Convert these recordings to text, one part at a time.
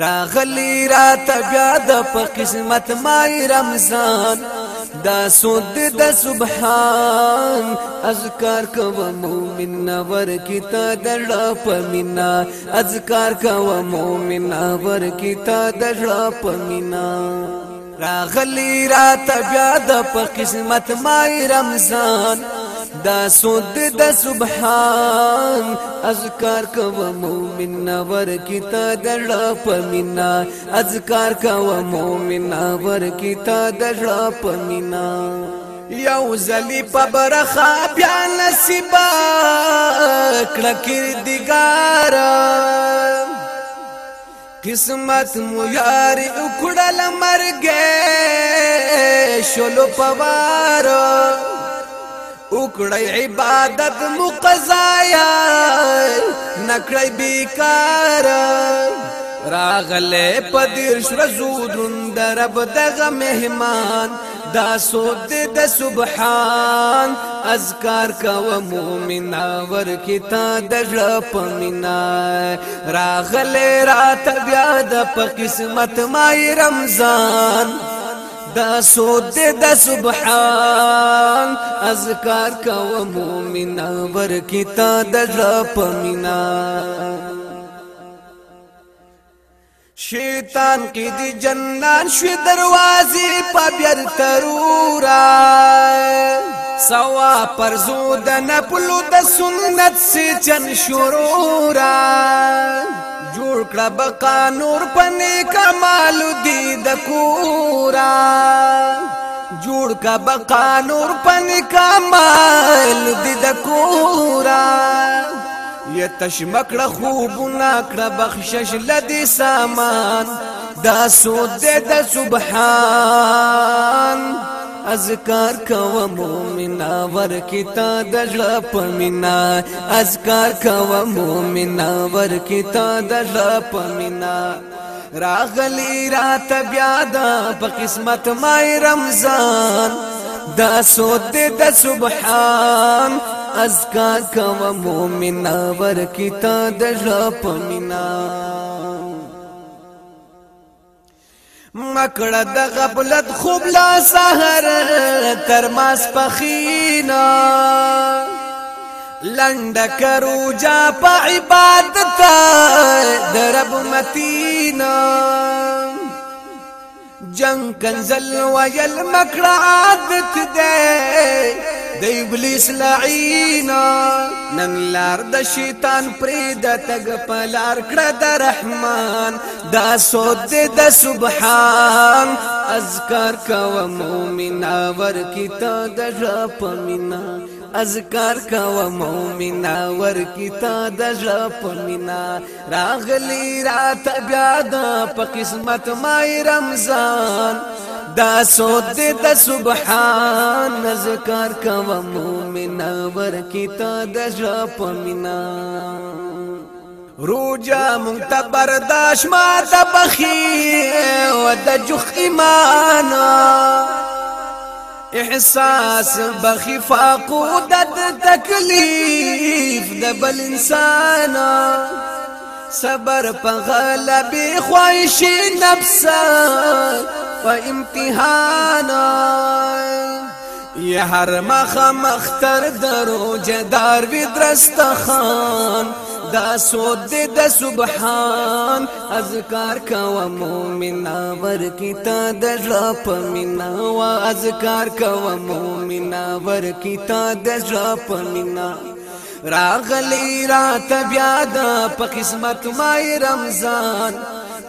راغلی را تبیا د په قسمت مای رمضان دا سود د سبحان اذکار کو مومن ور کی تا دړه پمینا اذکار کو مومن ور کی تا دړه پمینا راغلی را تبیا د په قسمت مای رمضان دا سود د سبحان اذکار کو مومن ور کی تا دړه پمینا اذکار کو مومن ور کی تا دړه پمینا یو زلی په برخه بیا نصیب کړه کړدګار قسمت مو یار اکړل مرګ شلو پوارو وکړی عبادت مقضایا نکړی بیکار راغله پدیر شرزودون درب دغه مهمان دا سود د سبحان اذکار کا مومن ور کی تا دړه پمینا راغله رات بیا د په قسمت مای رمضان دا سود د سبحان اذکار کو مومن ور کی تا د پمینا شیطان کی دی جنان شو دروازی پا بیر ترورا سوا پر زود نپلو د سنت سے چن شرورا بقا نور پنی کمال دی د کورا جوړ کا بقا نور پنی کمال دی د کورا یا تشمکړه خوبونه کړه بخشش لدی سامان دا سود د سبحان اذکار کو مومنا ور کتا د ژړه پمینا اذکار کو مومنا ور کتا د ژړه پمینا راغلی رات بیا دا په قسمت مای رمضان دا سوت د سبحان اذکار کو مومنا ور کتا د ژړه پمینا مکړه د غفلت خوب لا سحر تر ماس پخینا لند کرو جا په عبادت درب متینا جنگ کنزل ویل مکړه عادت ده د ابلیس لعینا نن لار د شیطان پرې د تګ پلار کړه د رحمان دا سود د سبحان اذکار کو مومنا ور کی تا د پمینا اذکار کو مومنا ور کی تا د پمینا راغلی رات بیا د په قسمت مای رمضان دا سود دې د سبحان ذکر کوم مومن ور کی ته د ژوند پمینا روجا مونږ برداشت ما د بخي او د جخ ایمان احساس بخي فاقود د تکلیف د بل انسان صبر په غلبي خوښي نفسه په امتحان یا هر مخ مختر درو جدار وی درستخان دا سود دی د سبحان اذکار کوا مومنا ورکی تا د ژپ مینا وا اذکار کوا مومنا ورکی تا د ژپ مینا راغلی رات بیا د په قسمت مای رمضان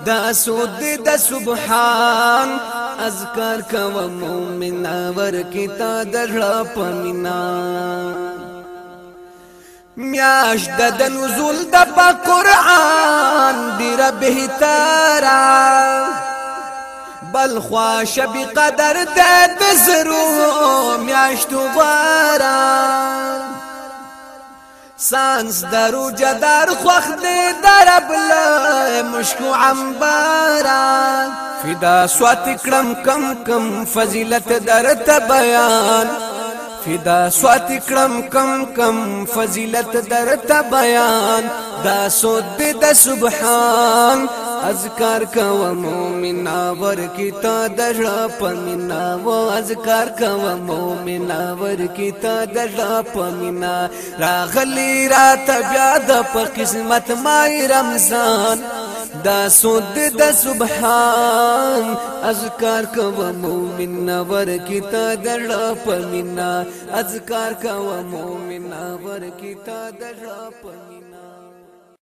دا سود د سبحان اذکر کوم مومن ور کی تا دړه پمینا میاش د نزول د قرآن دی رب تارا بل خوا شب قدر د زرو میاشتو غارا سانس درو جدار خوخ دی درب له مشکو عنبارا فدا سوات کړم کم کم فضیلت درته بیان فدا سوات کړم کم کم فضیلت درته بیان دا سود د سبحان اذکار کو مومنا ور کی تا د پمنا و اذکار کو مومنا ور کی تا د پمنا راغلی رات بیا د په قسمت مای رمضان دا سود د د سبحان اذکار کو مومن ور کی تا دړه پمینا اذکار کو مومن ور کی تا دړه پمینا